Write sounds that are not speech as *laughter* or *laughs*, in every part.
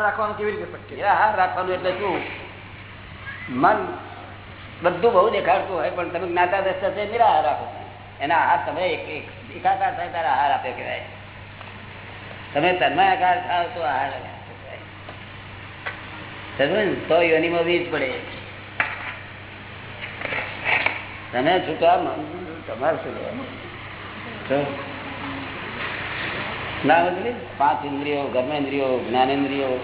રાખવાનું કેવી રીતે શક્ય? નિરાહાર રાખવાનું એટલે શું? મન બધું બહુ દેખાડતું હોય પણ તમે જ્ઞાતા દ્રષ્ટા છે નિરાહાર રાખો એના આહાર તમે એક- એક એકાકાર થાય ત્યારે આહાર આપ્યો કહેવાય. તમે તન્મયાકાર થાવ તો આહાર? તો યોનીમાં વીજ પડે. તમે છૂટા તમારે શું ના બધું પાંચ ઇન્દ્રિયો કર્મેન્દ્રિયો જ્ઞાનેન્દ્રિયો.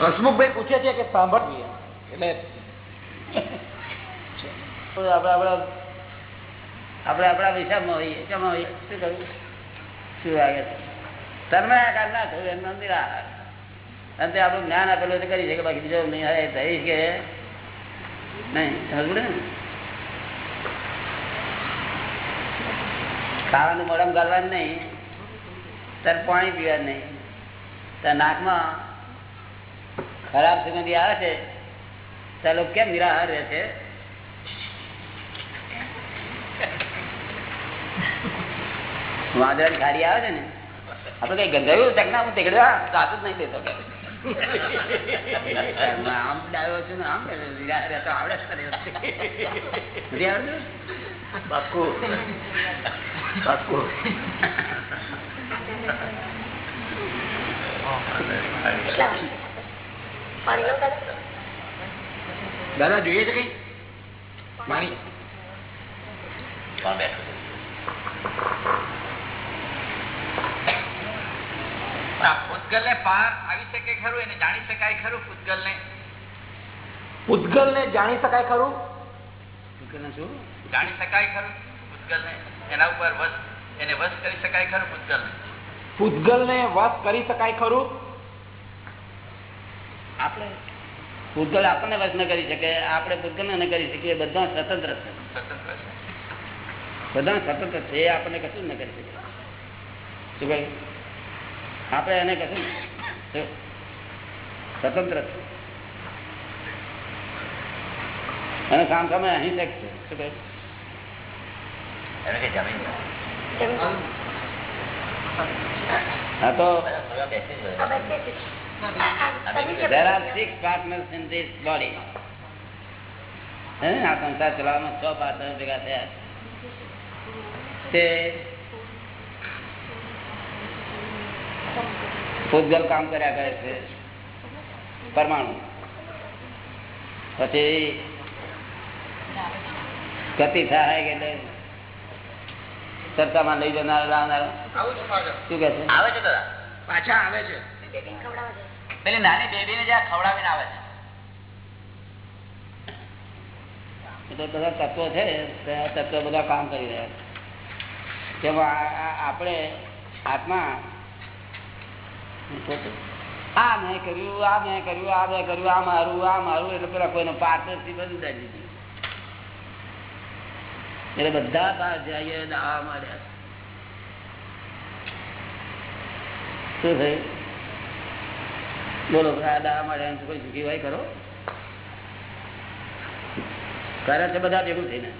હસમુખભાઈ પૂછે છે કે સાંભળીએ એટલે આપણે આપણા આપણે આપણા વિષયમાં હોઈએ કેમાં હોઈએ? શું કરવું શું વાગે છે? તન્મયાકાર ના થયું એમનો અને તે આપણું જ્ઞાન આપેલું હોય તો કરી શકે બાકી બીજો નહીં હવે થઈ કે નહીં સમજવું ને? ખાવાનું મોઢામાં ગાળવાનું નહીં ત્યારે પાણી પીવાનું નહીં. તાર નાકમાં ખરાબ સુગંધી આવે છે તાર લોકો કેમ નિરાહાર રહે છે? વાંદરા ખારી આવે છે ને આપડે કઈ ગંધાયું ચકના હું તેકડ્યા સાથ જ નહીં દેતો કે. *laughs* આમ ડાયો છું ને આમ રહેતો આવડે જ કરે. પાક્કું. દાદા જોઈએ છે કઈ છે? પૂતગલ ને પાર આવી શકે ખરું એને જાણી શકાય ખરું પૂતગલ ને પૂતગલ ને જાણી શકાય ખરું શું શું? જાણી શકાય ખરું? ભૂતગલ ને એના ઉપર વસ એને વસ કરી શકાય ખરું ભૂતગલ ને ભૂતગલ ને વસ કરી શકાય ખરું? આપણે ભૂતગલ આપણને વસ ન કરી શકે આપણે ભૂતગલ ન કરી શકીએ બધા સ્વતંત્ર છે. બધા સ્વતંત્ર છે એ આપણને કશું જ ન કરી શકે. શું કહ્યું? આપણે એને કશું? સ્વતંત્ર છે. અને સામ સામે અહિંસક છે. શું કહ્યું? એને કઈ જમીન. હા તો there are six partners in this body. હે આ સંસાર ચલાવવામાં છ પાર્ટનર ભેગા થયા તે પૂતગલ કામ કર્યા કરે છે પરમાણુ. પછી ગતિ થાય કે એટલે ચર્ચામાં લઈ જનાર શું કે છે? આવે છે દાદા પાછા આવે છે. પેલી નાની બેબી ને જ્યાં ખવડાવીને આવે છે. એટલે બધા તત્વો છે આ તત્વો બધા કામ કરી રહ્યા છે. તેમાં આપણે આત્મા આ મેં કર્યું આ મેં કર્યું આ મેં કર્યું આ મારું આ મારું એટલે પેલા કોઈનો પાર્ટનરશીપ બધું દાજી એટલે બધા બહાર જઈએ દાવા માંડ્યા શું થયું? બોલો આ દાવા માંડ્યા એમ કોઈ સુખી કરો? કરે છે બધા ભેગું થઈને.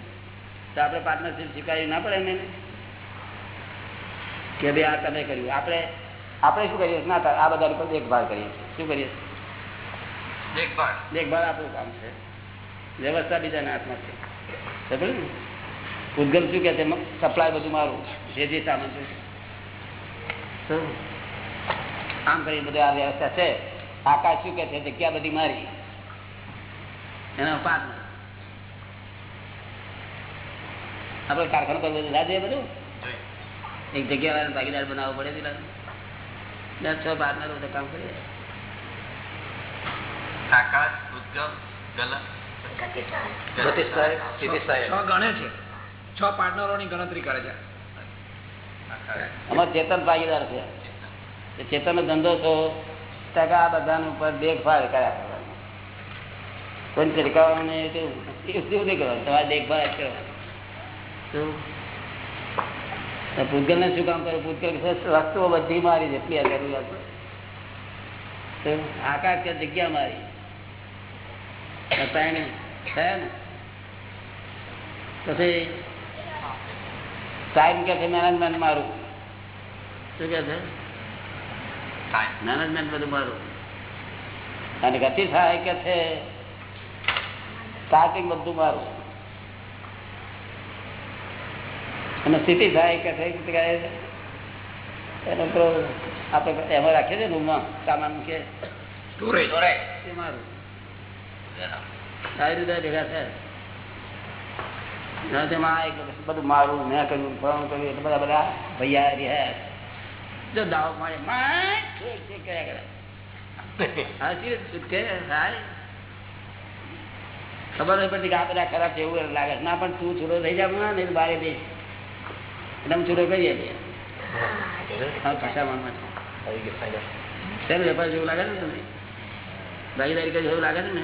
તો આપણે પાર્ટનરશીપ સ્વીકારી ના પડે એને કે ભાઈ આ તમે કર્યું. આપણે આપણે શું કરીએ? ના આ બધા ઉપર દેખભાળ કરીએ શું કરીએ? દેખભાળ. દેખભાળ આપણું કામ છે. વ્યવસ્થા બીજાના હાથમાં છે. સમજ ને? ઉદ્ગમ શું કે સપ્લાય બધું મારું. જે જે સામાન છે. આમ કરી બધું આ વ્યવસ્થા છે. આકાશ શું કે છે? જગ્યા બધી મારી. એનો પાક. આપડે કારખાનું કરવું બધું લાગે બધું? એક જગ્યા વાળા ભાગીદાર બનાવવો પડે દસ છ પાર્ટનર બધા કામ કરીએ આકાશ ઉદગમ ગલન. ગણે છે. છ પાર્ટનરોની ગણતરી કરે છે. અમારે ચેતન ભાગીદાર છે. ચેતન નો ધંધો છો ટકા બધાનું ઉપર દેખભાળ કર્યા કરવાની. શું? કામ કરે પૂતગલ વસ્તુઓ બધી મારી આકાશ કે જગ્યા મારી? ત્રણે, થયા ને? પછી ટાઈમ કે છે મેનેજમેન્ટ મારું. શું કે છે. મેનેજમેન્ટ બધું મારું. અને ગતિ સહાય કે છે સ્ટાર્ટિંગ બધું મારું. અને સ્થિતિ સહાય કે છે એનો તો આપણે એમાં રાખીએ છીએ રૂમમાં સામાન કે સ્ટોરેજ મારું. સારી રીતે ભેગા થાય બધું મારું મેં કર્યું ફોન કર્યું એટલે બધા બધા ભૈયા રહ્યા જો દાવ મારે ખબર નહીં પડતી કે આ બધા ખરાબ છે એવું લાગે ના પણ તું છૂટો થઈ જાવ ને બારે દઈશ એટલે અમે છૂટો કરીએ છીએ. ફસાવામાં શેનો વેપાર જેવું લાગે ને તમને? ભાગીદારી કરી જેવું લાગે છે ને.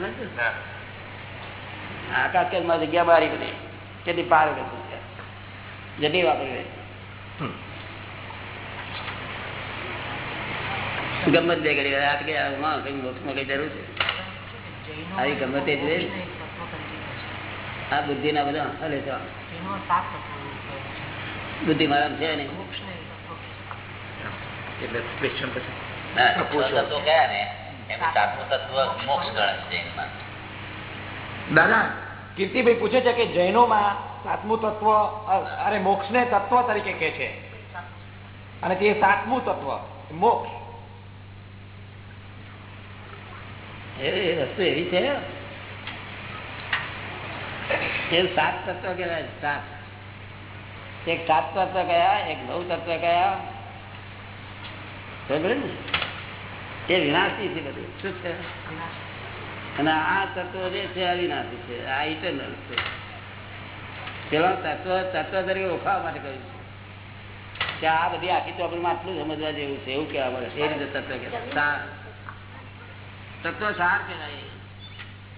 આકાશ કે જગ્યા બારી બધી. કેટલી પાર છે જટી વાપરી રહે ગમત બે ઘડી રાત ગયા માં કઈ મોક્ષમાં કઈ જરૂર છે? આવી ગમત જ રહી આ બુદ્ધિ ના બધા હલે તો બુદ્ધિ મારા છે નહીં. એટલે ક્વેશ્ચન પછી? ના. દાદા કીર્તિભાઈ પૂછે છે કે જૈનોમાં સાતમું તત્વ અરે મોક્ષને તત્વ તરીકે કે છે. અને તે સાતમું તત્વ મોક્ષ. એ એ વસ્તુ એવી છે. એ સાત તત્વ કહેવાય સાત. એક સાત તત્વ કયા એક નવ તત્વ કયા? સમજ્યો ને? એ વિનાશી છે બધું. શું છે? અને આ તત્વ જે છે અવિનાશી છે, આ ઇટરનલ છે. પેલા તત્વ તત્વ તરીકે ઓળખાવા માટે કહ્યું છે. કે આ બધી આખી ચોપડીમાં આટલું સમજવા જેવું છે, એવું કહેવા મળે એ રીતે તત્વ કે તત્વ સાર કહેવાય.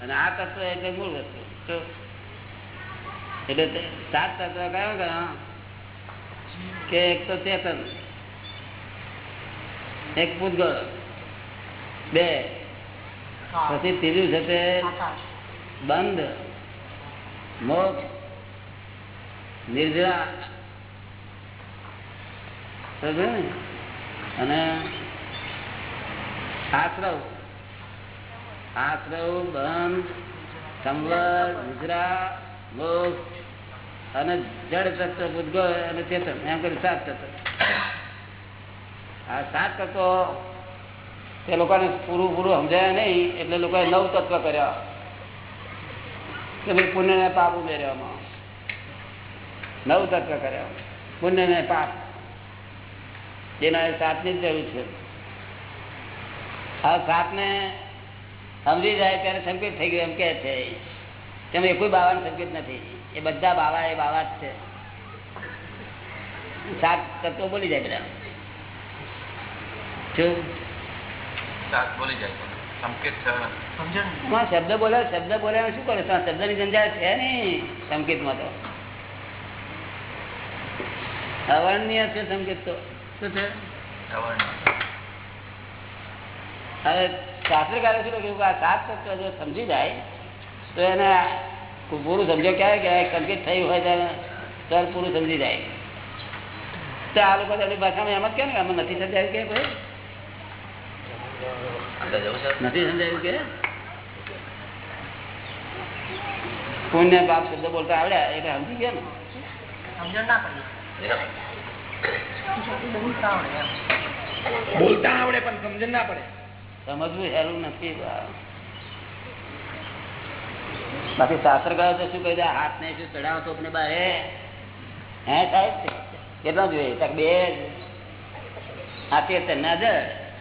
અને આ તત્વ એટલે મૂળ વસ્તુ? એટલે સાત તત્વ કયો કયો કે એક તો ચેતન, એક પૂતગળ બે પછી ત્રીજું છે તે બંધ મોક્ષ નિર્જરા. અને આશ્રવ. આશ્રવ બંધ સંવર નિદ્રા મોક્ષ અને જડ તત્વ ભૂતગળ અને ચેતન. એમ કરી સાત તત્વ. આ સાત તત્વો તે લોકોને પૂરું પૂરું સમજાયા નહીં, એટલે લોકોએ નવ તત્વ કર્યા. કે ભાઈ પુણ્ય ને પાપ ઉમેર્યામાં નવ તત્વ કર્યા. પુણ્ય પાપ. જેના સાતની જરૂર છે. આ સાતને સમજી જાય ત્યારે સંકેત થઈ ગયો એમ કે છે. તેમાં કોઈ બાવાનો સંકેત નથી. એ બધા બાવા એ બાવા જ છે. સાત તત્વો બોલી જાય બધા શું સાત બોલી જાય સંકેત છે. એમાં શબ્દ બોલે શબ્દ બોલે શું કરે? શબ્દની જંજાળ છે ને સંકેતમાં તો. અવર્ણનીય છે સંકેત તો. શું છે. હવે શાસ્ત્રકારે શું લખ્યું? આ સાત તત્વ જો સમજી જાય તો એને પૂરું સમજો ક્યારે? કહેવાય સંકેત થયું હોય ત્યારે સર પૂરું સમજી જાય. તો આ લોકો ભાષામાં એમ જ કે ને આમાં નથી સમજાયું કે છે નથી સમજાયું કે? પુણ્ય પાપ શબ્દ બોલતા આવડ્યા એટલે સમજી ગયા ને. બોલતા આવડે પણ સમજણ ના પડે. સમજવું હેલું નથી બાકી શાસ્ત્ર કહે તો શું કહી દે હાથ ને શું ચડાવો તો આપણે બારે હે સાહેબ? કેટલા જોઈએ? બે આ ના નજર.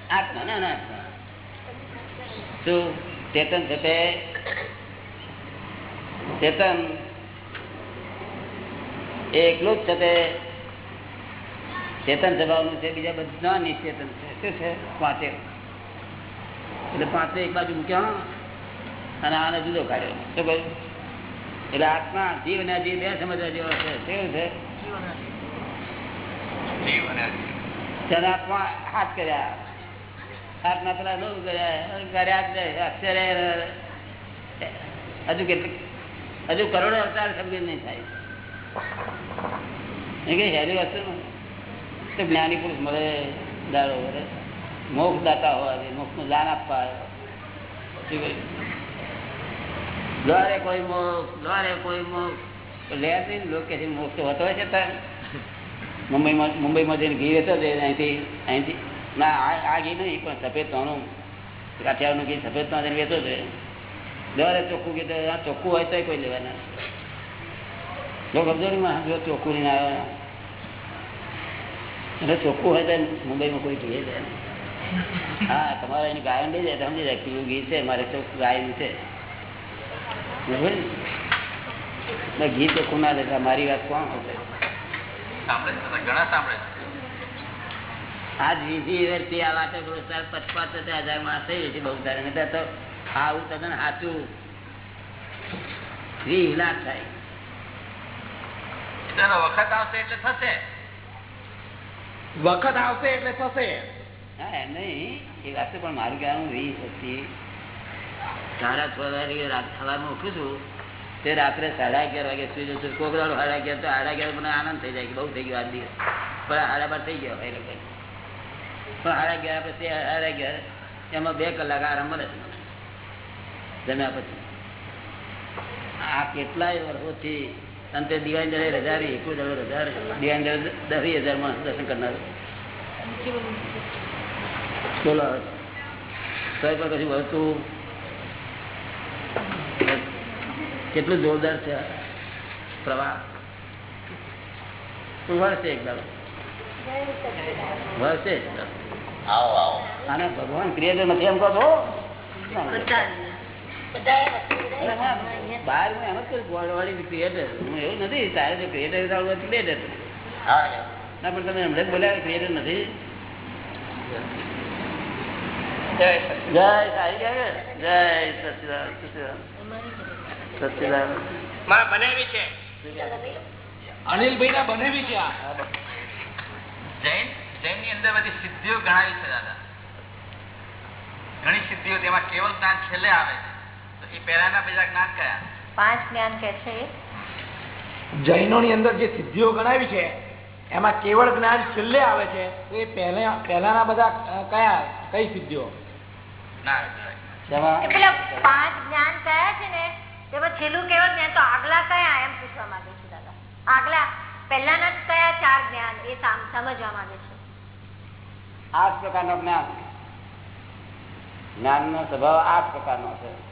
આત્મા ના ના. શું ચેતન છે તે ચેતન એ એકલું જ છે તે ચેતન સ્વભાવનું છે બીજા બધા નિશ્ચેતન છે. શું છે? પાંચે એટલે પાંચે એક બાજુ મૂક્યો અને આને જુદો કાઢ્યો. શું કહ્યું? એટલે આત્મા જીવ અને અજીવ બે સમજવા જેવો છે. કેવું છે? જીવ અને હાથ કર્યા. હાથના પેલા નવ કર્યા. અક્ષરે હજુ કેટલીક હજુ કરોડો અવતાર સમજી નહીં થાય હેરી વસ્તુ. તો જ્ઞાની પુરુષ મળે, દાડો વરે મોક્ષ દાતા હોય મોક્ષનું દાન આપવા? દ્વારે કોઈ મોક્ષ, દ્વારે કોઈ મોક્ષ લે જ નહીં લોકો મોક્ષ હોતો હોય છે તારે મુંબઈમાં મુંબઈમાં જઈને ઘી રહેતો અહીંથી અહીંથી ના, આ ઘી નહીં, પણ સફેદ તોનું કાઠિયાવાડનું ઘી સફેદ તો વેચો છે દ્વારે ચોખ્ખું ઘી ચોખ્ખું હોય તો કોઈ લેવાના જો ચોખ્ખું નહીં છે હા, તમારે એની ગાયન લઈ જાય, સમજી જાય, પીવું ઘી છે, મારે ચોખ્ખું ગાયન છે. ઘી ચોખ્ખું ના લેતા, મારી વાત કોણ હશે? સાંભળે ઘણા સાંભળે આજ વીસી વર્ષથી આ વાતો કરું સર હજાર માણસ થઈ છે બહુ તારે તો આવું તદ્દન સાચું વીસ લાખ થાય. વખત આવશે એટલે થશે. વખત આવશે એટલે થશે. હા નહીં. એ વાત પણ મારું કહેવાનું વીસ હતી સાડા છ વાગે રાત સવારમાં ઉઠું છું. તે રાત્રે સાડા અગિયાર વાગે સુઈ જશું કોક દાડો સાડા અગિયાર તો સાડા અગિયાર મને આનંદ થઈ જાય કે બહુ થઈ ગયો આજ દિવસ. પણ સાડા બાર થઈ ગયો એ લોકો પણ હારા ગયા પછી હારા ગયા એમાં બે કલાક આરામ મળે જમ્યા પછી. આ કેટલાય વર્ષોથી અંતે દિવાળી રજા રહી, એકવીસ હજાર રજા દિવાળી જડે દસ હજાર માણસ દર્શન કરનાર. બોલો પણ કશું વળતું. કેટલું જોરદાર છે પ્રવાહ. વર્ષે એકદમ વળશે આવો આવો. આને ભગવાન ક્રિએટર નથી એમ કહો છો બહાર હું એમ જ કહું ગોળવાળી ક્રિએટર હું એવું નથી તારે જો ક્રિએટર ક્રિએટર ના પણ તમે હમણાં જ બોલ્યા ક્રિએટર નથી. જય જય જય. સચિદાન સચિદાન સચિદાન મારા બનાવી છે. અનિલભાઈ ના બનેવી છે આ. જૈન જૈનની અંદર બધી સિદ્ધિઓ ગણાવી છે દાદા. ઘણી સિદ્ધિઓ તેમાં કેવલ જ્ઞાન છેલ્લે આવે છે. તો એ પહેલાના બીજા જ્ઞાન કયા? પાંચ જ્ઞાન કે છે જૈનો ની અંદર જે સિદ્ધિઓ ગણાવી છે એમાં કેવળ જ્ઞાન છેલ્લે આવે છે તો એ પહેલા પહેલાના બધા કયા કઈ સિદ્ધિઓ? પેલા પાંચ જ્ઞાન કયા છે ને? તેમાં છેલ્લું કેવળ જ્ઞાન તો આગલા કયા એમ પૂછવા માંગે છે દાદા. આગલા. પહેલાના કયા ચાર જ્ઞાન એ સમજવા માંગે છે? આઠ પ્રકારનો જ્ઞાન. નો સ્વભાવ આઠ પ્રકારનો છે.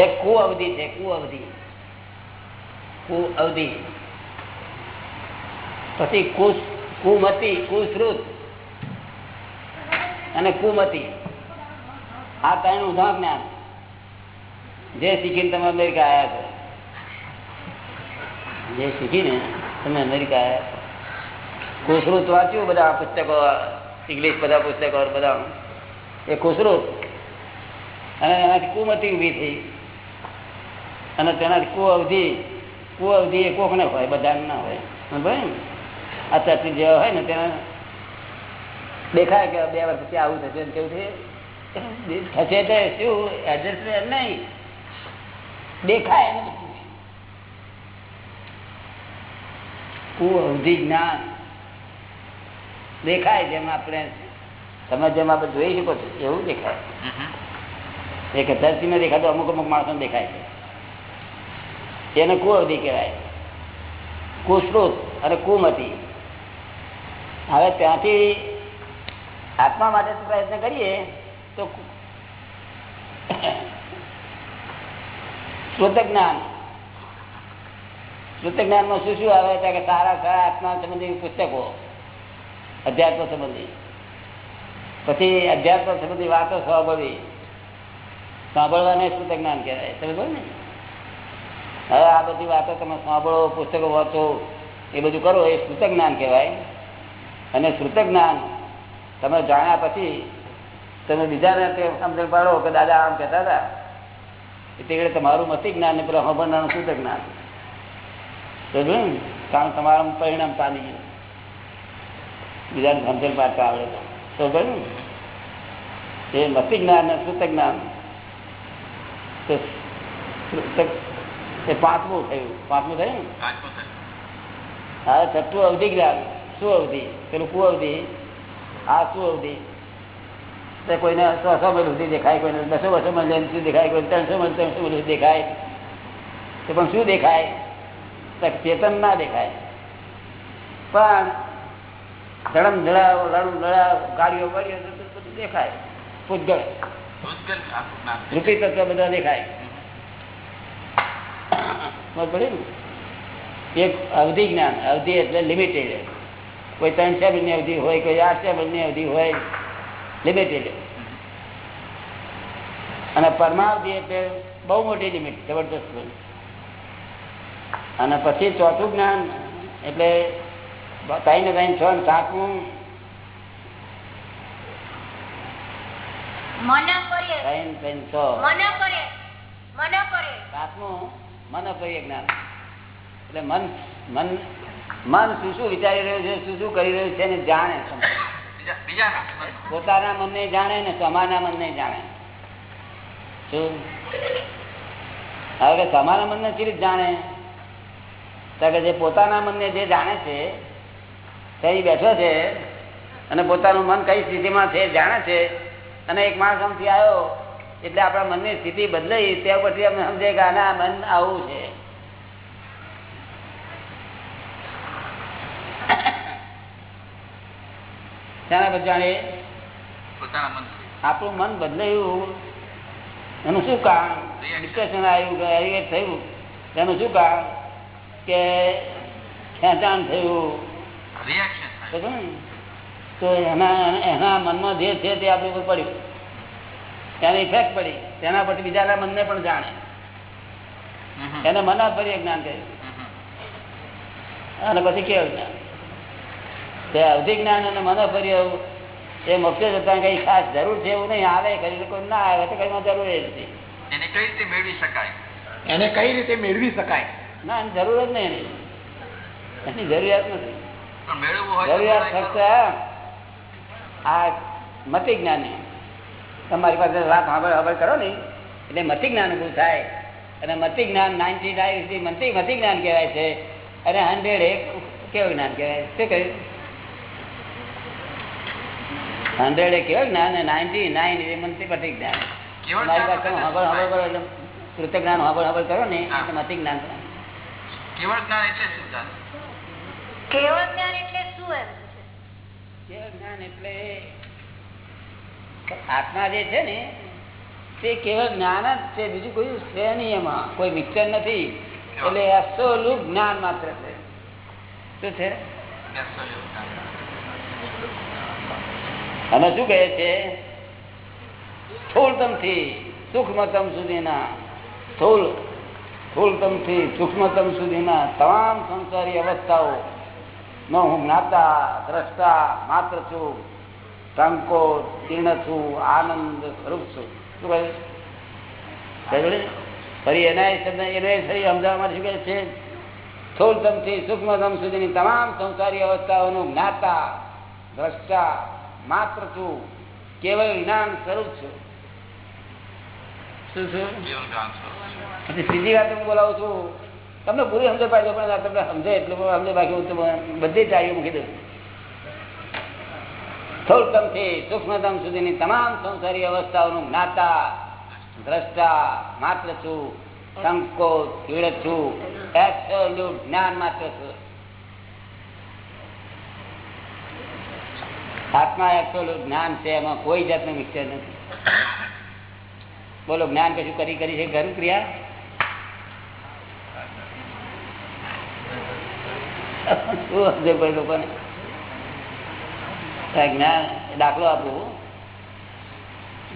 એક કુ અવધિ છે કુ અવધિ કુ અવધિ પછી કુમતી, કુશ્રુત. અને કુમતી. આ ત્રણ ઉધા જ્ઞાન. જે શીખીને તમે અમેરિકા આવ્યા છો. જે શીખીને તમે અમેરિકા આવ્યા છો. કુસરુત વાંચ્યું બધા પુસ્તકો, ઇંગ્લિશ બધા પુસ્તકો બધા. એ કુસરુત અને એનાથી કુમતી ઊભી થઈ. અને તેનાથી કુ અવધિ કુ અવધિ એ કોકને હોય, બધાને ના હોય. ભાઈ ને આ ચટણી જેવા હોય ને તેના દેખાય કે બે વર્ષ પછી આવું થશે કેવું થશે? શું? એડજસ્ટમેન્ટ નહીં. દેખાય એને જ્ઞાન. દેખાય જેમ આપણે તમે જેમ આપણે જોઈ શકો છો એવું દેખાય. એક ધરતી માં દેખાતો અમુક અમુક માણસો દેખાય છે. એને કુઅવધિ કહેવાય. કુશ્રુત અને કુમતી હવે ત્યાંથી આત્મા માટે પ્રયત્ન કરીએ. તો શ્રુત જ્ઞાન શ્રુત જ્ઞાનમાં શું શું આવે? છે કે સારા સારા આત્મા સંબંધી પુસ્તકો, અધ્યાત્મ સંબંધી. પછી અધ્યાત્મ સંબંધી વાતો સાંભળવી સાંભળવાને શ્રુત જ્ઞાન કહેવાય સમજો ને? હવે આ બધી વાતો તમે સાંભળો, પુસ્તકો વાંચો, એ બધું કરો, એ શ્રુત જ્ઞાન કહેવાય. અને શ્રુત જ્ઞાન તમે જાણ્યા પછી તમે બીજાને સમજણ પાડો કે દાદા આમ કહેતા હતા. એટલે તમારું મતિ જ્ઞાન ને પેલા હંભળનારું શુદ્ધ જ્ઞાન. તો ને? કારણ તમારા પરિણામ પામી ગયું. બીજાને સમજણ પાડતા આવડે તો. ને? એ મતિ જ્ઞાન ને શ્રુત જ્ઞાન. તો એ પાંચમું થયું. પાંચમું થયું. હા છઠ્ઠું અવધિ જ્ઞાન. શું અવધિ? પેલું કુ અવધિ? આ શું અવધિ? તે કોઈને સો સો મહિલ સુધી દેખાય કોઈને બસો બસો મહિલ સુધી દેખાય કોઈને ત્રણસો મહિલ ત્રણસો સુધી દેખાય. તો પણ શું દેખાય? ચેતન ના દેખાય. પણ ધડમ ધડાવ રડમ ધડાવ ગાડીઓ ગાડીઓ બધું દેખાય. પૂતગળ રૂપી તત્વ બધા દેખાય. પડી ને? એક અવધિ જ્ઞાન અવધિ એટલે લિમિટેડ કોઈ ત્રણ ચાર મહિની અવધિ હોય કોઈ આઠ ચાર મહિની અવધિ હોય. લિમિટેડ અને પરમાવધિ એટલે બહુ મોટી લિમિટ જબરદસ્ત અને પછી ચોથું જ્ઞાન એટલે ત્રણ ને ત્રણ છ ને સાતમું જ્ઞાન. એટલે મન મન મન શું શું વિચારી રહ્યું છે શું શું કરી રહ્યું છે જાણે બીજા મન ને પોતાના જાણે ને સમાના મનને જાણે. શું? હવે સમાના મનને કેવી રીતે જાણે? જે પોતાના મનને જે જાણે છે, તે બેઠો છે અને પોતાનું મન કઈ સ્થિતિમાં છે જાણે છે. અને એક માણસ આમથી આવ્યો એટલે આપણા મનની સ્થિતિ બદલાઈ ત્યાં પછી અમે સમજે કે આના મન આવું છે. શાના જાણે આપણું મન બદલાયું. એનું શું કારણ ડિપ્રેશન આવ્યું કે થયું. એનું શું કારણ કે ખેંચાણ થયું? તો એના એના મનમાં જે છે તે આપણી ઉપર પડ્યું. તેની ઇફેક્ટ પડી. તેના પછી બીજાના મનને પણ જાણે. એને મના ફરી જ્ઞાન હમ. અને પછી કેવું જ્ઞાન? તે અવધિ જ્ઞાન અને મનોપર્ય એ મુખ્ય જતા કઈ ખાસ જરૂર છે એવું નહીં. આવે કરી કોઈ ના આવે તો કઈ જરૂર જ નથી. એને કઈ રીતે મેળવી શકાય? એને કઈ રીતે મેળવી શકાય? ના એની જરૂર જ નહીં એની. જરૂરિયાત નથી. પણ મેળવવું હોય તો જરૂરિયાત ફક્ત આ મતિ જ્ઞાની તમારી પાસે વાત સાંભળ સાંભળ કરો ને. એટલે મતિ જ્ઞાન ઉભું થાય. અને મતિ જ્ઞાન નાઇન્ટી નાઇન મતિ મતિ જ્ઞાન કહેવાય છે. અને હંડ્રેડ એક કેવું જ્ઞાન કહેવાય? શું કહ્યું? હંડ્રેડ એ કેવું જ્ઞાન નાઇન્ટી નાઇન એ મતિ મતિ જ્ઞાન મારી પાસે વગર સાંભળ કરો એટલે કૃત્ય જ્ઞાન સાંભળ સાંભળ કરો ને એટલે મતિ જ્ઞાન કેવળ જ્ઞાન એટલે શું કેવળ જ્ઞાન એટલે શું એમ કેવળ જ્ઞાન એટલે આત્મા જે છે ને તે કેવળ જ્ઞાન જ છે બીજું કોઈ છે નહીં એમાં. કોઈ મિક્સર નથી. એટલે અસોલું જ્ઞાન માત્ર છે. શું છે. અને શું કહે છે? સ્થૂળતમથી સૂક્ષ્મતમ સુધીના, સ્થૂળ સ્થૂળતમથી સૂક્ષ્મતમ સુધીના તમામ સંસારી અવસ્થાઓ નો હું જ્ઞાતા, દ્રષ્ટા, માત્ર છું, સંકોચ તીર્ણ છું, આનંદ સ્વરૂપ છું. શું કહે? ફરી એના એને ફરી સમજાવવા માટે શું કહે છે? સ્થૂળતમથી સૂક્ષ્મતમ સુધીની તમામ સંસારી અવસ્થાઓનું જ્ઞાતા, દ્રષ્ટા માત્ર છું કેવળ જ્ઞાન સ્વરૂપ છું. શું. પછી સીધી વાત હું બોલાવું છું તમને પૂરી સમજ પાડજો પણ તમને સમજે એટલે સમજે બાકી હું બધી ચાવીઓ મૂકી દઉં. સ્થૂળતમથી સૂક્ષ્મતમ સુધીની તમામ સંસારી અવસ્થાઓનું જ્ઞાતા દ્રષ્ટા માત્ર છું સંકોચ પીડ છું. એબ્સોલ્યુટ જ્ઞાન માત્ર છું. આત્મા એબ્સોલ્યુટ જ્ઞાન છે, એમાં કોઈ જાતનું મિક્સર નથી. બોલો, જ્ઞાન કશું કરી કરી છે ઘરું ક્રિયા? લોકોને? જ્ઞાન, દાખલો આપું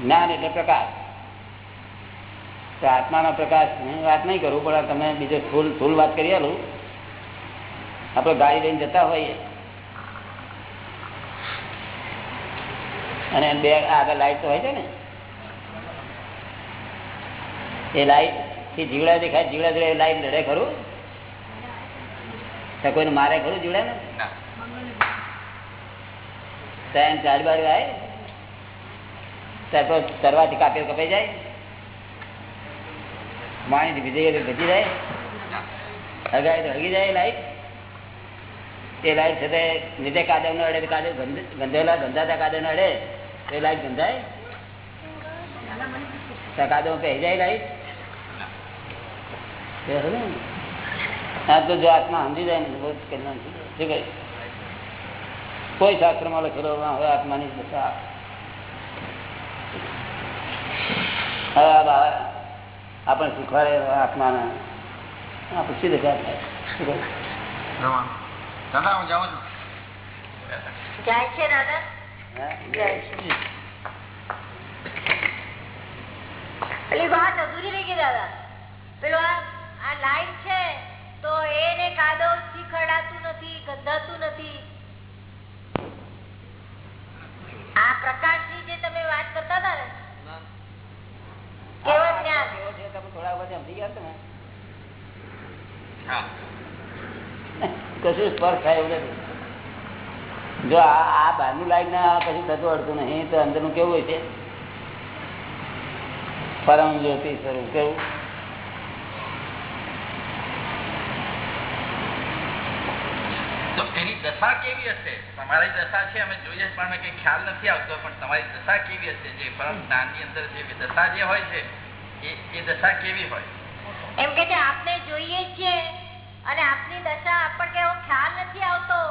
જ્ઞાન એટલે પ્રકાશ. તો આત્માનો પ્રકાશ, હું વાત નહીં કરું, પણ તમે બીજો ફૂલ ફૂલ વાત કરી આલું. આપણે ગાડી લઈને જતા હોઈએ. અને બે આગળ લાઈટ તો હોય છે ને એ લાઈટથી જીવડા દેખાય જીવડા જોડે લાઈટ લડે ખરું? તો કોઈને મારે ખરું જીવડા ને? ત્યાં ચાર બાજુ આવે ત્યાર તો તરવાથી કાપીઓ કપાઈ જાય. પાણીથી ભીજી ભીજી જાય. હગાય તો હગી જાય લાઈટ એ લાઈટ છે તે નીચે કાદવ નો અડે કાદવ ગંધ- ગંધેલા ગંધાતા કાદવ નો અડે. એ લાઈટ ગંધાય તો કાદવ પહેરી જાય લાઈટ તે ખરું ને? આ તો જો આત્મા સમજી જાય ને બહુ જ કલ્યાણ થઈ જાય. શું કહે? કોઈ શાસ્ત્રમાં લખેલો ના હોય આત્માની દશા હવે આ બા- આપણને શીખવાડે આત્માના આપણે સીધે દશા થાય શું કહે? દાદા હું જાઉં છું જાય છે દાદા હા? જાય છે પેલી વાત અધૂરી રહી ગઈ દાદા. પેલો આ લાઈટ છે તો એને કાદવથી ખરડાતું નથી ગંધાતું નથી. આ પ્રકાશની જે તમે વાત કરતા હતા ને જ્ઞાન કેવો તમે થોડા વખત સમજી ગયા તમે કશું સ્પર્શ થાય એવું નથી. જો આ બહારનું લાઈટ ના કશું થતું અડતું નહીં તો અંદરનું કેવું હોય છે? પરમ જ્યોતિ સ્વરૂપ કેવું? તો એની દશા કેવી હશે? તમારી દશા છે અમે જોઈએ પણ કઈ ખ્યાલ નથી આવતો પણ તમારી દશા કેવી હશે? જે પરમ જ્ઞાનની અંદર જે દશા જે હોય છે એ એ દશા કેવી હોય? એમ કે આપણે જોઈએ છીએ અને આપની દશા આપણને એવો ખ્યાલ નથી આવતો.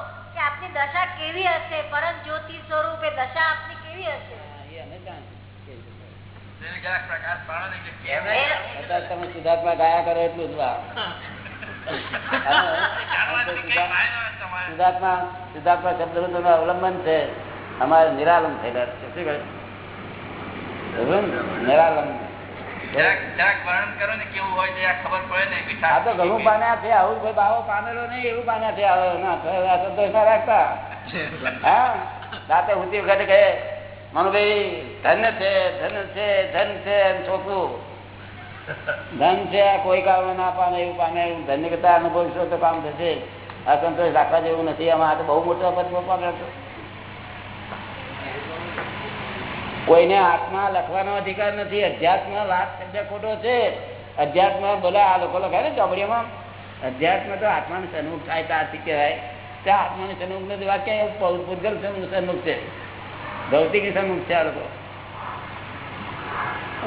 કે આપની દશા કેવી હશે? પરમ જ્યોતિ સ્વરૂપે દશા આપની કેવી હશે? તમે સુધાર્થમાં ગાયા કરો એટલું જ સુધાર્થમાં *laughs* અવલંબન છે. અમારે નિરાલંબ થયેલા છે. શું કહે નિરાલંબ. રાતે ઉતી વખતે કહે મનુભાઈ ધન છે ધન છે ધન છે ચોખ્ખું ધન છે કોઈ કામ ના પામે એવું પામે ધન્ય કરતા અનુભવીશો તો કામ થશે. આ સંતોષ રાખવા જેવું નથી આમાં આ તો બહુ મોટો પદ પામ્યો હતો કોઈને આત્મા લખવાનો અધિકાર નથી. અધ્યાત્મ વાત શબ્દ ખોટો છે. અધ્યાત્મ બોલા આ લોકો લખાય ને ચોપડીમાં અધ્યાત્મ તો આત્માનું સન્મુખ થાય ત્યારથી કહેવાય. ત્યાં આત્માનું સન્મુખ નથી. વાક્ય પૂતગલ સન્મુખ છે. ભૌતિક સન્મુખ છે આ લોકો.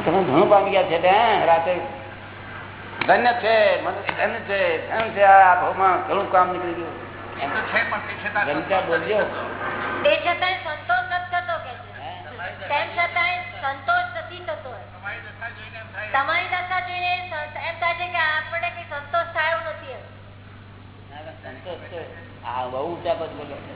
તમે ઘણું પામી ગયા છે ત્યાં રાતે. ધન્ય છે ધન્ય છે ધન છે આ ભાવમાં ઘણું કામ નીકળી ગયું. એમ તો છે પણ તે છતાં બોલજો. તે છતાં સંતોષ? તેમ છતાંય સંતોષ નથી થતો તમારી દશા જોઈને એમ થાય છે કે આપણને કઈ સંતોષ થયો નથી એમ. ના, ના, સંતોષ તો આ બહુ ઊંચા પદ બોલ્યો છે.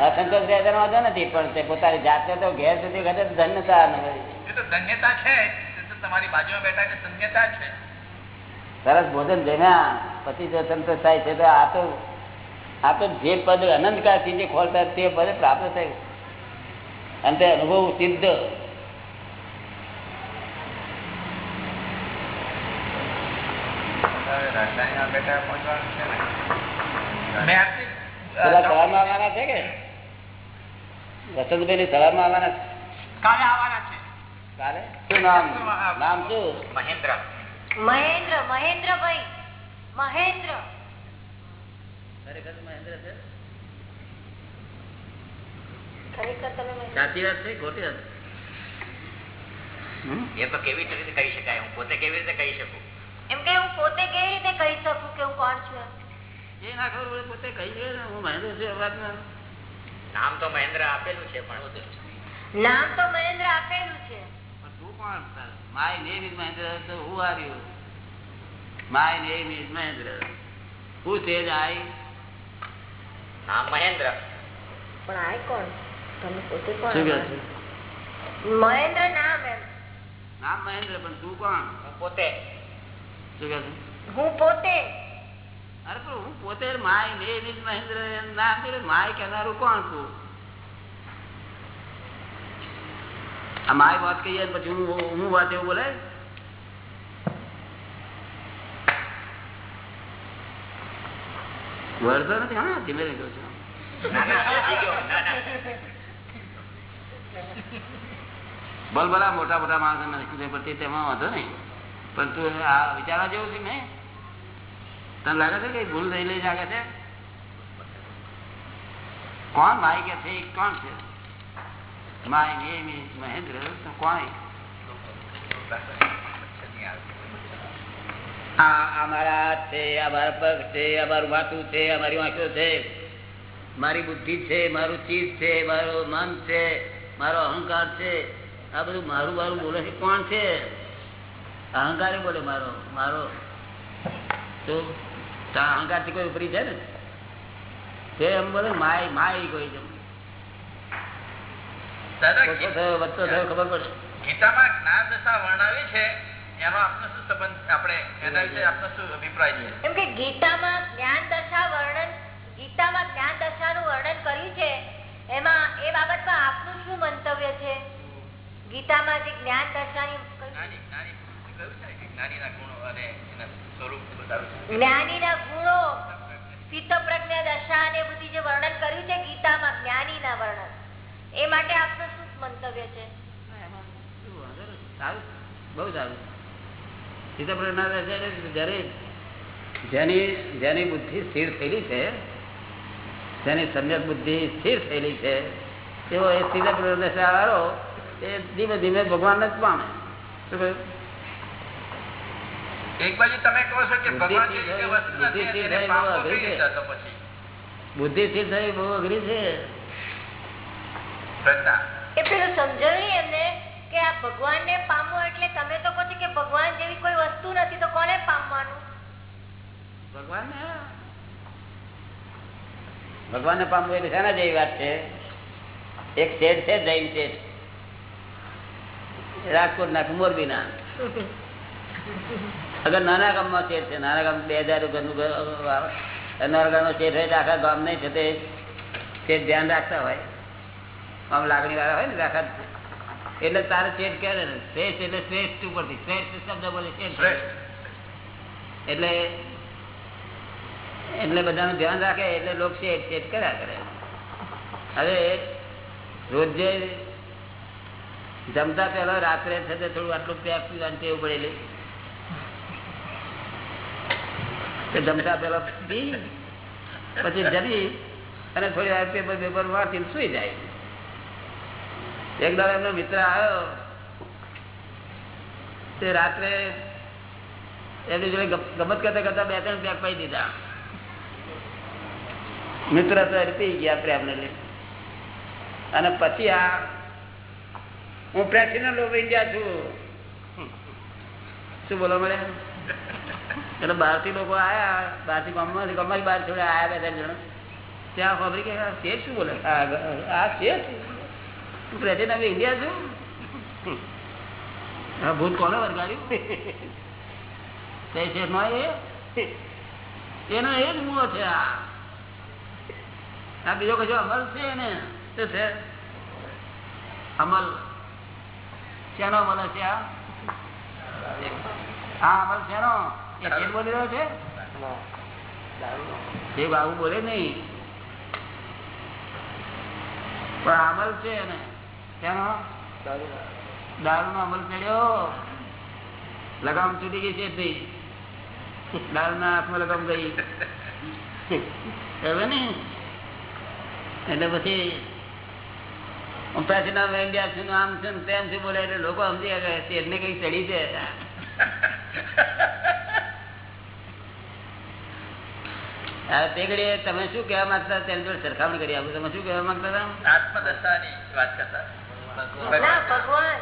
અસંતોષ રહે વાંધો નથી પણ તે પોતાની જાતે તો ઘેર સુધી ઘટે ધન્યતા છે જ. એ તો તમારી બાજુમાં બેઠા એટલે ધન્યતા છે સરસ ભોજન જમ્યા પછી જો સંતોષ થાય છે તો આ તો આ તો જે પદ અનંતકાળથી જે ખોલતા તે પદ પ્રાપ્ત થયું અને તે અનુભવ સિદ્ધ. આવવાના છે કે? વસંતભાઈ ની સવારમાં આવવાના કાલે આવવાના છે. કાલે? શું નામ? નામ? શું? મહેન્દ્ર. મહેન્દ્ર મહેન્દ્રભાઈ. મહેન્દ્ર. ખરેખર મહેન્દ્ર છે. સાચી વાત છે ખોટી વાત એ તો કેવી રીતે કહી શકાય? હું પોતે કેવી રીતે કહી શકું? એમ કે હું પોતે કેવી રીતે કહી શકું કે હું કોણ છું એ ના ખબર પોતે કહી દે ને હું મહેન્દ્ર છું નામ તો મહેન્દ્ર આપેલું છે પણ નામ તો મહેન્દ્ર આપેલું છે. પણ તું કોણ માય નેમ ઇઝ મહેન્દ્ર તો હું are you my name is Mahendra. Who says I. નામ મહેન્દ્ર. પણ આ કોણ? તમે પોતે કોણ શું કહે છે? મહેન્દ્ર નામ એમ. નામ મહેન્દ્ર પણ તું કોણ? હું પોતે. શું કહે છે? હું પોતે. અરે પણ હું પોતે માય નેમ ઇઝ મહેન્દ્ર એમ નામ છે માય કહેનારું કોણ તું આ માય વાત કહીએ ને પછી હું હું વાત એવું બોલે? વળતો નથી હા ધીમે ધીમે કહું છું ના ના સમજી ગયો ના ના ભલભલા મોટા મોટા માણસો નથી પડતી તેમાં વાંધો નહીં. પણ તું આ વિચારવા જેવું છે નહીં તને લાગે છે કે ભૂલ થઈ લઈ લાગે છે? કોણ ભાઈ કે છે? કોણ છે? માય name is મહેન્દ્ર કોણ આ આ મારા હાથ છે આ પગ છે, અમારું વાતું છે, અમારી મારી છે. મારી બુદ્ધિ છે, મારું ચીજ છે, મારું મન છે, મારો અહંકાર છે. આ બધું મારું મારું બોલે છે. કોણ છે? અહંકાર બોલે મારો મારો. તો અહંકારથી કોઈ ઉપરી છે ને? તે એમ બોલે માય માય કોઈ છે દાદા ઓછો થયો વધતો થયો ખબર પડે. ગીતામાં જ્ઞાન દશા વર્ણવી છે એનો આપનો શું સંબંધ આપણે એના વિશે આપનો શું અભિપ્રાય છે? એમ કે ગીતામાં જ્ઞાન દશા વર્ણન ગીતામાં જ્ઞાન દશાનું વર્ણન કર્યું છે એમાં એ બાબતમાં આપનું શું મંતવ્ય છે? ગીતામાં જે જ્ઞાન દશાની જ્ઞાની જ્ઞાની પુરુષને કહ્યું છે? કે જ્ઞાનીના ગુણો અને એના સ્વરૂપ બતાવ્યું છે. જ્ઞાનીના ગુણો સ્થિત પ્રજ્ઞા દશા અને બધી જે વર્ણન કર્યું છે ગીતામાં જ્ઞાનીના વર્ણન. એ માટે આપનું શું મંતવ્ય છે? સારું. બહુ સારું. સીતાપ્રજ્ઞા જ્યારે જેની જેની બુદ્ધિ સ્થિર થયેલી છે જેની સમ્યક બુદ્ધિ સ્થિર થયેલી છે તેઓ એ દશા વાળો એ ધીમે ધીમે ભગવાન જ પામે. એક બાજુ તમે કહો છો કે ભગવાન બુદ્ધિ થી થઈ બહુ અઘરી છે. એ પેલું એમને કે આ પામવું એટલે તમે તો કહો છો કે ભગવાન જેવી કોઈ વસ્તુ નથી તો કોને પામવાનું? ભગવાન ભગવાન ને પામવું એટલે શાના જેવી વાત છે. એક શેઠ છે જૈન શેઠ. રાજકોટ ના મોરબી ના. અગર નાના ગામમાં શેઠ છે નાના ગામ બે હજાર ઘરનું ઘર. નાના ગામનો શેઠ હોય તો આખા ગામ નહીં છે તે શેઠ ધ્યાન રાખતા હોય. આમ લાગણી વાળા હોય ને આખા. એટલે તારે શેઠ કહે ને શ્રેષ્ઠ એટલે શ્રેષ્ઠ ઉપરથી. શ્રેષ્ઠ શબ્દ બોલે છે શ્રેષ્ઠ. એટલે એટલે બધાનું ધ્યાન રાખે એટલે લોક શેઠ શેઠ કર્યા કરે. હવે રોજે જમતા પહેલા રાત્રે છે તે થોડું આટલું પેક પીવાનું ટેવ પડેલી જમતા પહેલા પી, પછી જમી અને થોડી વાર પેપર પેપર વાંચીને સુઈ જાય. એકદમ એમનો મિત્ર આવ્યો. તે રાત્રે એમની જોડે ગમત કરતા કરતા બે ત્રણ પેક પાઈ દીધા. મિત્ર તો પી ગયા પ્રેમને અને પછી આ હું પ્રેસિડેન્ટ ઓફ ઇન્ડિયા છું. શું બોલો મળે? એટલે બહારથી લોકો આયા, બહારથી ગામમાંથી ગામમાંથી બહાર છોડે, આયા બે ત્રણ જણા. ત્યાં ખબર કે આ શું બોલે? આ શેઠ? તું પ્રેસિડેન્ટ ઓફ ઇન્ડિયા છું. હા ભૂત કોને વરગાડ્યું? શેઠ નો એનો એ જ મૂળ છે આ. આ બીજો કશો અમલ છે ને? શું છે અમલ. શેનો અમલ છે આ? અમલ શેનો? એ બોલી રહ્યો છે? એ બાબુ બોલે નહીં પણ અમલ છે ને શેનો? દારૂ નો અમલ ચડ્યો લગામ તૂટી ગઈ છે તે. દારૂ ના હાથમાં લગામ ગઈ. *laughs* ને? એટલે પછી હું પ્રેસિડન્ટ ઓફ ઇન્ડિયા છું આમ છું તેમ છું બોલે એટલે લોકો સમજી ગયા કે કઈ ચડી છે? તે ઘડીએ તમે શું કહેવા માંગતા તેની જોડે સરખામણી કરી આપું. તમે શું કહેવા માંગતા હતા? આત્મદશાની વાત કરતા? ભગવાન.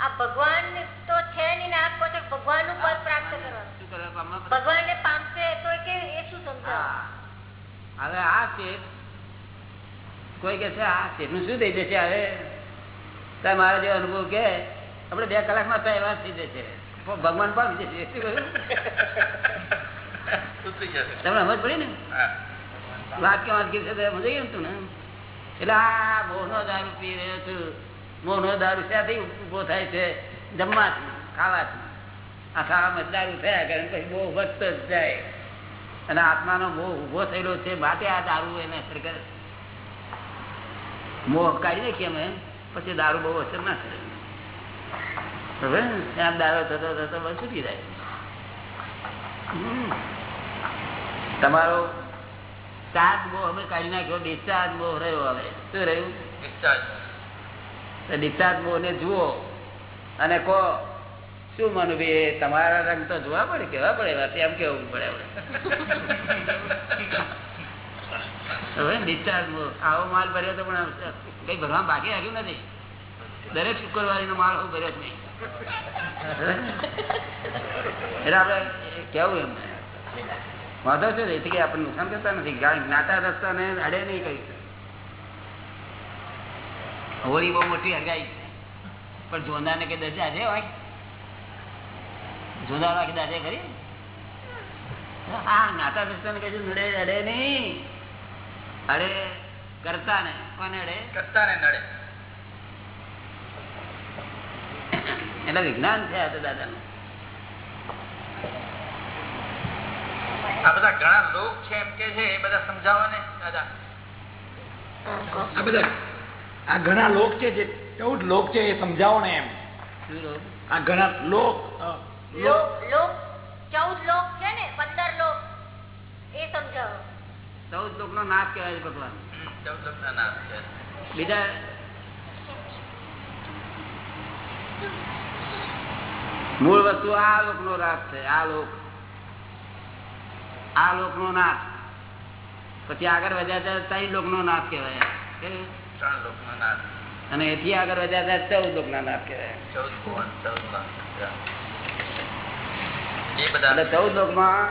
આ ભગવાન તો છે નહીં ને આપ કહો છો ભગવાનનું પદ પ્રાપ્ત કરવાનું શું કરવા ભગવાન ને પામશે તો એ કે એ શું સમજાવ? હવે આ શેઠ કોઈ કે છે આ શેઠનું શું થઈ જશે હવે? તારે મારા જેવો અનુભવ કે આપણે બે કલાકમાં તો એવા થઈ જશે. પણ ભગવાન પામી જશે. તમને સમજ પડી ને. વાત કે વાત તો સમજાઈ ગયું તું ને? એટલે આ મોહનો દારૂ પી રહ્યો છું. મોહનો દારૂ ત્યાંથી ઊભો થાય છે? જમવાથી ખાવાથી. આ ખાવામાં જ દારૂ થયા કરે પછી બહુ વખત જ જાય. અને આત્માનો બહુ ઊભો થયેલો છે. માટે આ દારૂ એને અસર કરે મોહ કાઢી નાખીએ અમે પછી દારૂ બહુ અસર ના થાય હવે આમ દાડો થતો થતો બસ છૂટી જાય. તમારો ચાર્જ બહુ અમે કાઢી નાખ્યો ડિસ્ચાર્જ બહુ રહ્યો હવે. શું રહ્યું? ડિસ્ચાર્જ. ડિસ્ચાર્જ બહુ ને જુઓ. અને કહો શું માનું ભાઈ તમારા રંગ તો જોવા પડે કેવા પડે? એમ કેવું પડે? ડિસ્ચાર્જ આવો માલ ભર્યો તો પણ કઈ ભરવા બાકી રાખ્યું નથી. દરેક શુક્રવારી નો માલ હું ભર્યો જ નહીં. એટલે આપડે કેવું એમ? વાંધો છે એથી કઈ આપણને નુકસાન કરતા નથી. નાતા રસ્તા ને અડે નહીં કઈ હોળી બહુ મોટી હગાઈ પણ જોનાર ને કઈ દજા છે હોય? જોનાર આખી દાજે ખરી હા, નાતા રસ્તા ને કઈ અડે નહીં. અડે કરતા ને. કોને અડે? કરતા ને નડે. એટલે વિજ્ઞાન છે આ તો દાદાનું. આ બધા ઘણા લોક છે એમ કે છે એ બધા સમજાવો ને દાદા. આ બધા આ ઘણા લોક છે જે ચૌદ લોક છે એ સમજાવો ને એમ. આ ઘણા લોક લોક લોક ચૌદ લોક છે ને પંદર લોક. એ સમજાવો. ચૌદ લોક નો નાશ કહેવાય છે ભગવાન. છે બીજા મૂળ વસ્તુ આ લોક નો રાસ છે આ લોક. આ લોક નો નાશ. પછી આગળ વધ્યા ત્યાં ત્રણ લોક નો નાશ કહેવાય. ત્રણ લોક નો નાશ. અને એથી આગળ વધ્યા ત્યાં ચૌદ લોક ના નાશ કહેવાય. ચૌદ ચૌદ લાખ એ બધા એટલે ચૌદ લોકમાં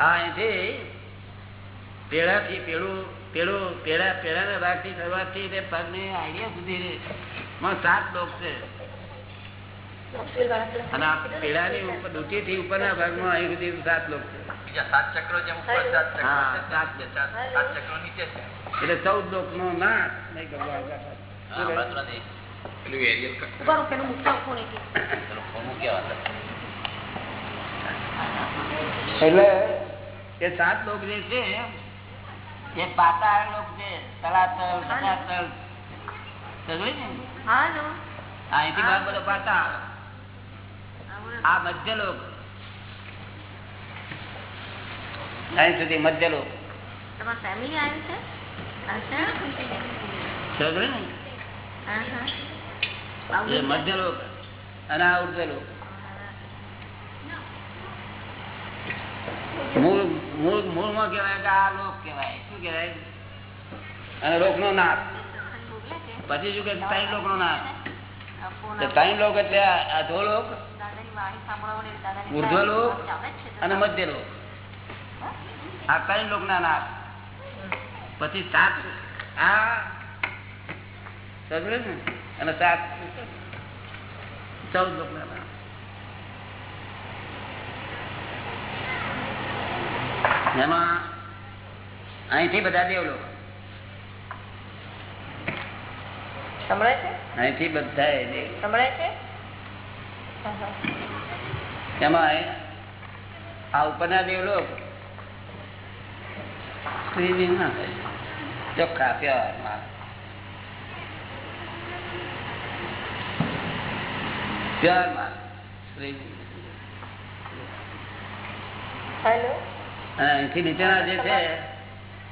આ અહીંથી પેડાથી પેડું પેડું પેડા પેડાના ભાગથી શરૂઆતથી તે પગની આઈડિયા સુધી માં સાત લોક છે. અને આ પેડાની ઉપર ડૂટીથી ઉપરના ભાગમાં અહીં સુધી સાત લોક છે. બીજા સાત ચક્રો જેમ ઉપર સાત ચક્રો સાત સાત. સાત ચક્રો નીચે છે. એટલે ચૌદ લોક નો નહીં. પેલું એરિયલ ઉપર પેલું ફોન એટલે ફોન મૂક્યો એટલે એ સાત લોક જે છે એ પાતાળ લોક છે તલાતલ ધરાતલ સમજાય ને? હા અહીંથી ભાગ બધો પાતાળ. આ મધ્ય લોક. અહીં સુધી મધ્ય લોક. ફેમિલી આવી છે? સમજાય ને? હા હા. એ મધ્ય લોક અને આ ઉર્ધ્વ લોક. મૂળ મૂળ મૂળમાં કહેવાય કે આ લોક કહેવાય. શું કહેવાય. અને રોગ નો નાશ. પછી શું કે ત્રણ લોક નો નાશ ત્રણ લોક એટલે અધો લોક ઉર્ધ્વ લોક અને મધ્ય લોક આ ત્રણ લોક ના નાશ. પછી સાત, આ ને? અને સાત, ચૌદ લોક ના નાશ. એમાં અહીંથી બધા દેવ લોકો અહીંથી બધા દેવ. સંભળાય છે? હા, હા. એમાં આ ઉપરના દેવ લોક સ્ત્રીની ના થાય ચોખ્ખા પ્યાર પ્યોર માલ સ્ત્રી હેલો અહીંથી નીચેના જે છે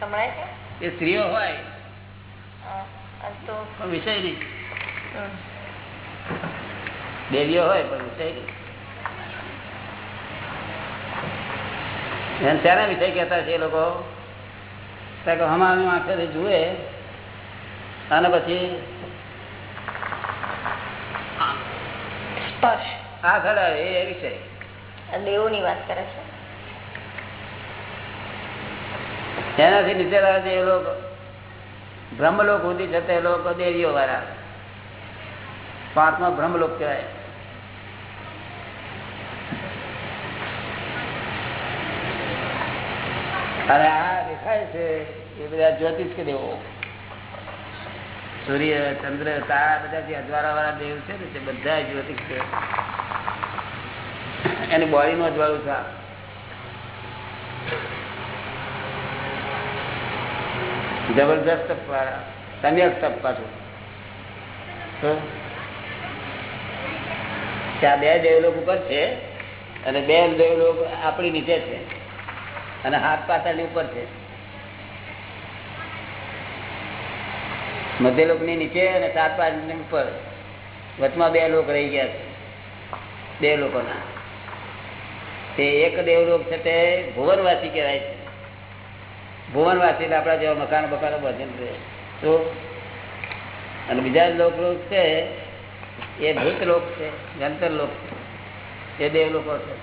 સંભળાય છે? એ સ્ત્રીઓ હોય. પણ વિષય નહીં. દેવીઓ હોય પણ વિષય નહીં. ત્યારે ત્યાંના વિષય કહેતા છે એ લોકો. હમામી આંખેથી જુએ. અને પછી સ્પર્શ. આ ખરા એ વિષય. દેવોની વાત કરે છે? એનાથી નીચે એ લોકો. બ્રહ્મલોક સુધી જતા એ લોકો દેવીઓ વાળા. પાંચમા બ્રહ્મલોક કહેવાય. અને આ દેખાય છે, એ બધા જ્યોતિષ કે દેવો? સૂર્ય, ચંદ્ર, તારા બધા જે અજવાળા વાળા દેવ છે ને, તે બધા જ્યોતિષ છે. એની બોડી નું અજવાળું છે જબરદસ્ત સમ્યક તપ પાછું ત્યાં બે દેવલોક ઉપર છે અને બે દેવલોક આપણી નીચે છે અને હાથ પાછળની ઉપર છે. મધ્યલોકની નીચે અને સાતની ઉપર. વચમાં બે લોક રહી ગયા છે, બે લોકોના. તે એક દેવલોક છે તે ભુવનવાસી કહેવાય છે. ભુવનવાસી એટલે આપણા જેવા મકાન બકાનો બધે રહે. તો અને બીજા લોક લોક છે એ ભૂત લોક છે વ્યંતર લોક છે એ દેવ લોકો છે.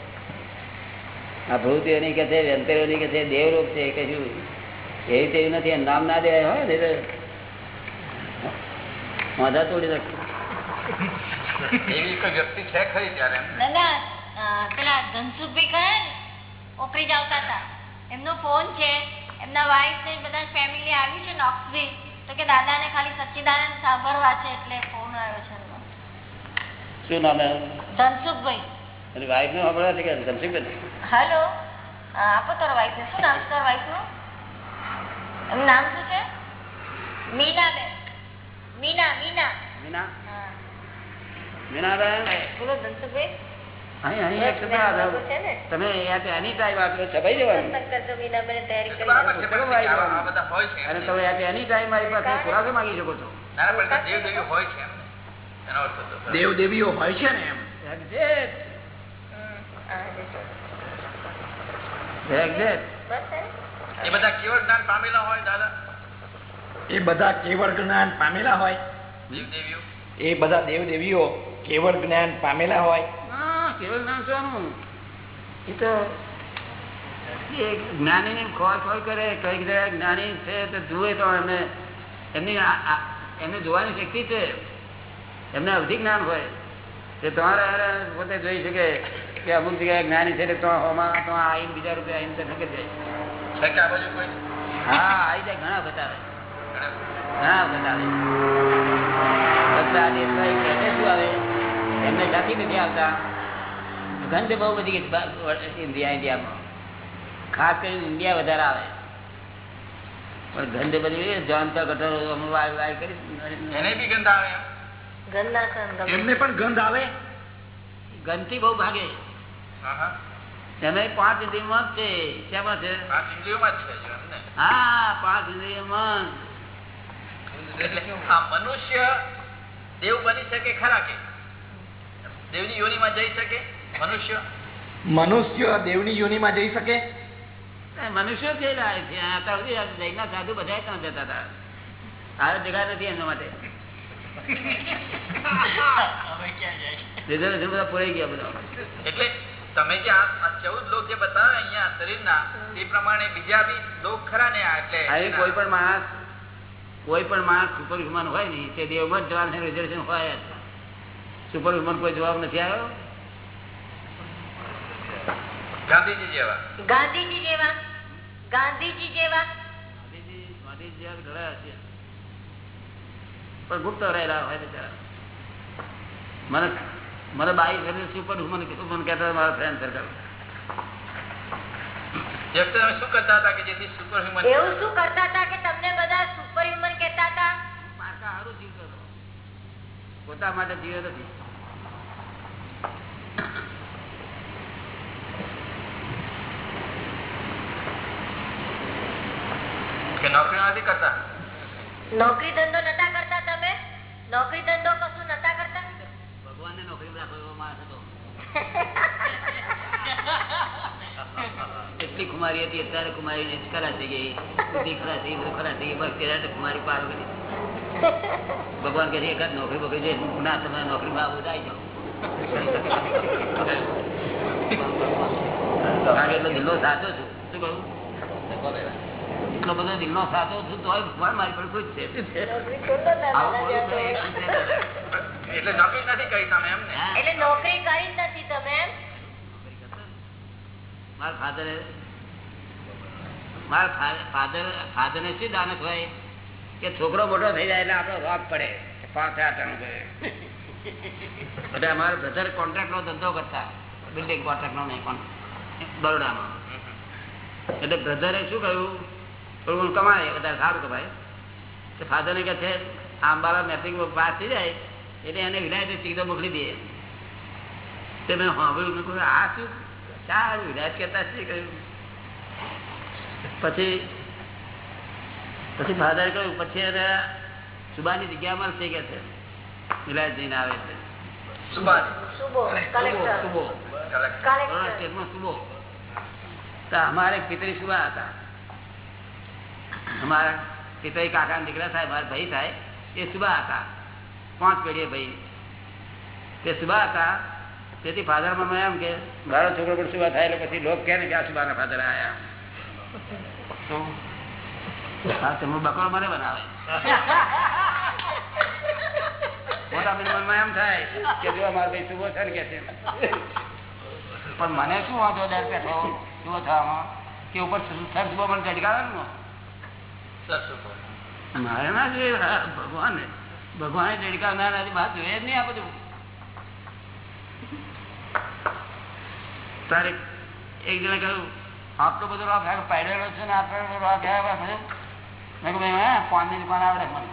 આ ભૂતિઓની કે છે વ્યંતરોની કે છે દેવલોક છે એ કશું એવી તેવી નથી નામ ના દેવાય હોય ને તો માધા તોડી નાખે. એવી કોઈ વ્યક્તિ છે ખરી ત્યારે દાદા પેલા ધનસુખભાઈ કહે ને ઓકરી જ આવતા હતા. એમનો ફોન છે. એમના વાઈફ ને બધા ફેમિલી આવ્યું છે નોક્સવિલ તો કે દાદાને ખાલી સચ્ચિદાનંદ સાંભળવા છે એટલે ફોન આવ્યો છે શું નામ ધનસુખભાઈ. એની વાઈફનું સાંભળવા છે કે ધનસુખભાઈ? હેલો આપો તાર વાઈફ ને. શું નામ છે તાર વાઈફનું? એમનું નામ શું છે? મીના બેન મીના. મીના? મીના. મીનાબેન? બોલો ધનસુખભાઈ. અહીં અહીં એક તમે એની ટાઈમ છપાઈ દેવાનું? અને તમે એની ટાઈમ મારી પાસે ખુલાસો માંગી શકો છો. હોય છે ને એમ? એ બધા કેવળ જ્ઞાન પામેલા હોય દાદા? એ બધા કેવળ જ્ઞાન પામેલા હોય. દેવ દેવીઓ એ બધા દેવદેવીઓ કેવળ જ્ઞાન પામેલા હોય. હા, નામ શાનું? એ તો જ્ઞાની ની ખોળ ખોળ કરે કંઈક જગ્યાએ જ્ઞાની છે તો જુએ તો એમને એમની એમને જોવાની શક્તિ છે. એમને અવધિ જ્ઞાન હોય. તે તમારે પોતે જોઈ શકે કે અમુક જગ્યાએ જ્ઞાની છે તો આમાં તો આઈને બીજા રૂપિયા આઈને તમે જાય કે કોઈ? હા આવી જાય ઘણા બતાવે. ઘણા બતાવે. બધા એમને જાતિ નથી આવતા? ગંધ બહુ બધી ઇન્ડિયા ઇન્ડિયામાં. ખાસ કરીને ઇન્ડિયા વધારે આવે. પણ ગંધ બધી જાણતા ગટર અમે વાય વાય કરી એને બી ગંધ આવે. એમને પણ ગંધ આવે? ગંધથી બહુ ભાગે. હા હા પાંચ ઇન્દ્રિયમાં છે. શેમાં છે હા પાંચ ઇન્દ્રિયમાં મનુષ્ય દેવ બની શકે ખરા કે? દેવની યોનિમાં જઈ શકે? મનુષ્ય? મનુષ્ય દેવની યોનિમાં જઈ શકે? મનુષ્ય મનુષ્યો છે. આ સુધી બધા ત્યાં જતા હતા. હારે જગા નથી એમના માટે. રિઝર્વેશન બધા પૂરાઈ ગયા બધા. એટલે તમે જે આ ચૌદ લોક જે બતાવે અહીંયા શરીરના એ પ્રમાણે બીજા બી લોક ખરા ને આ એટલે કોઈ પણ માણસ કોઈ પણ માણસ સુપર હ્યુમન હોય ને તે દેવમાં જવાનું રિઝર્વેશન હોય સુપર હ્યુમન કોઈ જવાબ નથી આવ્યો? ગાંધીજી જેવા. ગાંધીજી જેવા? ગાંધીજી જેવા? ગાંધીજી ગાંધીજી જેવા ઘણા હશે. પણ ગુપ્ત રહેલા હોય બિચારા. મને મને બાઈ ઘરે સુપર હ્યુમન હ્યુમન કહેતા મારા ફ્રેન્ડ સર્કલ જે વખતે તમે શું કરતા હતા કે જેથી સુપર હ્યુમન એવું શું કરતા હતા કે તમને બધા સુપર હ્યુમન કહેતા હતા? માર્કા સારું જીવતો પોતા માટે જીવ્યો નથી કે નોકરી નથી કરતા. નોકરી ધંધો નતા કરતા તમે? નોકરી ધંધો કશું નતા કરતા? ભગવાનને નોકરી રાખો હતો. *laughs* એટલી કુમારી હતી અત્યારે કુમારી ખરા થઈ ગઈ. બુદ્ધિ ખરા થઈ ગઈ બધું ખરા થઈ ગઈ. બસ ત્યારે કુમારી પાર કરી ભગવાન કહે છે એકાદ નોકરી બોકરી છે ના તમે નોકરીમાં આવું જાય જાઓ *laughs* કારણ કે એટલો દિલનો સાચો છું. શું કહું એટલો બધો દિલનો સાચો છું તો મારી પણ ખુશ છે. શું છે? નોકરી છોડો ના આવું દાદા બોલું જેવા તો તો. એક રીતે એટલે નોકરી નથી કરી તમે એમ એટલે નોકરી કરી નથી તમે મારા ફાધરે મારા ફાધર ફાધર ને શું દાનત હોય? કે છોકરો મોટો થઈ જાય એટલે આપણો વાપ પડે. પાંચ આઠ એટલે અમારા બ્રધર કોન્ટ્રાક્ટ નો ધંધો કરતા. બિલ્ડિંગ કોન્ટ્રાક્ટ નો નહીં પણ બરોડામાં. એટલે બ્રધરે શું કહ્યું થોડું કમાય વધારે સારું કમાય તો ફાધરને કહે છે આંબાલા મેપિંગ પાસ થઈ જાય એટલે એને વિનાયત સીધો મોકલી દઈએ. તે મેં સાંભળ્યું મેં આ શું? ચાર વિનાયત કહેતા છે કહ્યું. પછી પછી ફાધર કહ્યું પછી એને સુબાની જગ્યા મળશે કે છે. વિલાયત જઈને આવે છે. સુભાષ સુબો કલેક્ટર. સુબો. કલેક્ટર. સ્ટેટમાં સુબો. તો અમારે પિતરી સુબા હતા. અમારા પિતરી કાકા દીકરા થાય મારા ભાઈ થાય એ સુબા હતા. પાંચ પેઢીએ ભાઈ. તે સુબા હતા. તેથી ફાધરમાં એમ કે, મારો છોકરો પણ સુબા થાય એટલે પછી લોક કે ને કે આ સુબાના ફાધર તમે બકરો મને બનાવે. મોટા મનમાં એમ થાય કે જો મારો ભાઈ સુબો છે ને કે છે. પણ મને શું વાંધો દર પેઠો સુબો થવામાં કે ઉપર સર મને ચડકાવે ને? મારે ના જોઈએ ભગવાન, ભગવાને ચડકાવનાર નથી વાત જોઈએ જ નહીં આ બધું. તારે એક જણા કહ્યું આટલો બધો રોક પાડેલો છે ને આટલો બધો આવ્યા મેં કહ્યું હા પાનની દુકાન આવડે મને.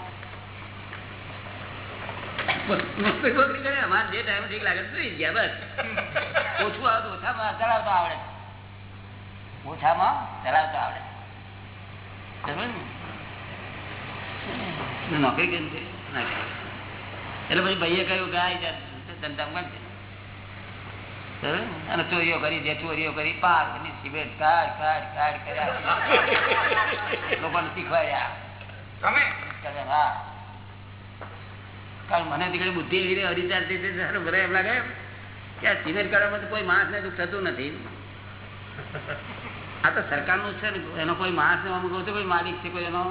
અમારે જે ટાઈમ ઠીક લાગે ઓછું આવતું, ઓછામાં ચલાવતો આવડે. ઓછામાં ચલાવતો આવડે. નોકરી કેમ છે? એટલે પછી ભાઈએ કહ્યું કે આ જા ધંધા કરશે સમજ? અને ચોરીઓ કરી જે ચોરીઓ કરી પાર બની સિગરેટ કાઢ કાઢ કાઢ કર્યા. લોકોને શીખવાડ્યા. તમે? હા. કારણ મને દીકરી બુદ્ધિ હરીચારતી હતી ત્યારે મને એમ લાગે કે આ સિમેન્ટ કાઢવામાં તો કોઈ માણસને દુઃખ થતું નથી. આ તો સરકારનું છે ને એનો કોઈ માણસ ને અમુક કોઈ માલિક છે કોઈ એનો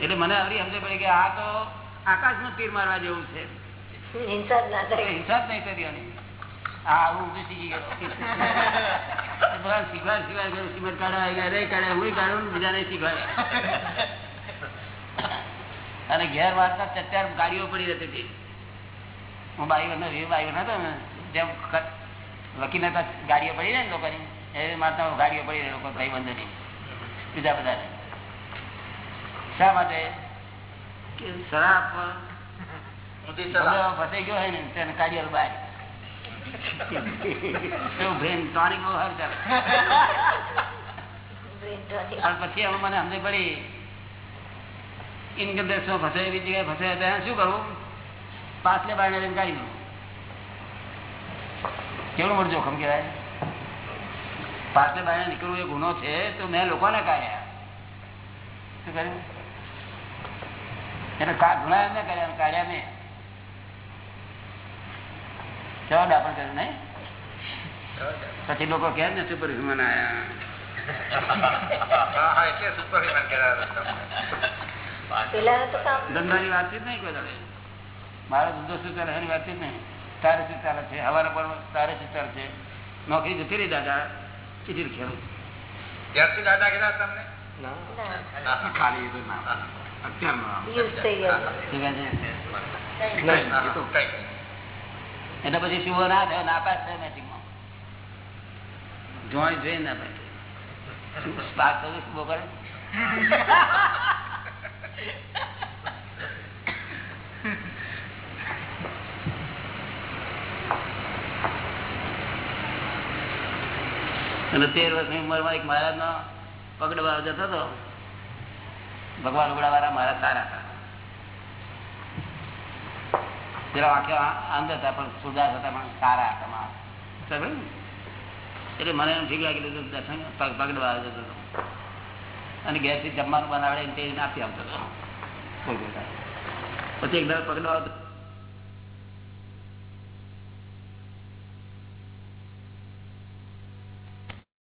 એટલે મને હરી સમજ પડી કે આ તો આકાશનું તીર મારવા જેવું છે. હિંસા જ ના નહીં કરી આવું શીખી ગયો. શીખવાડ શીખવાડ સિમેન્ટ કાઢવા ગયા રે કાઢે હું કાઢું બીજાને શીખવાડ્યા અને ઘેર વાળતા ચચાર ગાડીઓ પડી રહેતી હતી. હું બાઈ વખત વીર બાઈ વખત હતો ને જેમ વકીલ ગાડીઓ પડી રહે ને લોકોની એ મારતા ગાડીઓ પડી રહે લોકો ભાઈ બંધ બીજા બધા શા માટે? કે શરાબ ફસાઈ ગયો હોય ને તેને કાઢી બહાર બ્રેન પછી હવે મને સમજ પડી. ઇન્કમ ટેક્સમાં ફસાય એવી જગ્યાએ ફસાય ત્યાં શું કરવું? પાછલે બારણે લઈને કાઢી દઉં કેવડું મોટું જોખમ કહેવાય? પાછલે બારણે નીકળવું એ ગુનો છે તો મેં લોકોને કાઢ્યા. શું કર્યું? એટલે કા એમને કર્યા કાઢ્યા મેં. જવાબ આપણે કર્યું નહીં? પછી લોકો કહે ને સુપર હ્યુમન ધંધાની વાતચીત નહીં કોઈ દાડે મારો ધંધો શું ચાલે એની વાતચીત નહીં. તારે શું ચાલે છે? હવાના પણ તારે શું ચાલે છે? નોકરી જતી રહી દાદા. ચીઠી ખેડૂત ત્યારથી દાદા કીધા તમને? ખાલી એ તો ના. એટલે પછી શું ના થયો ના પાસ થયો મેચિંગમાં જોઈ જોઈ ના પાસ થયું કરે અને તેર વર્ષની ઉંમરમાં એક મહારાજ નો પગડવા જતો હતો ભગવાન ઉગડા વાળા મારા સારા. પેલા વાક્ય અંધ હતા પણ સુધાર હતા પણ સારા હતા મારા. એટલે મને એમ ઠીક લાગી લીધું દર્શન પગ પગડવા જતો હતો. અને ઘેરથી જમવાનું બનાવડે તે આપી આવતો હતો. પછી એક દર પગડવા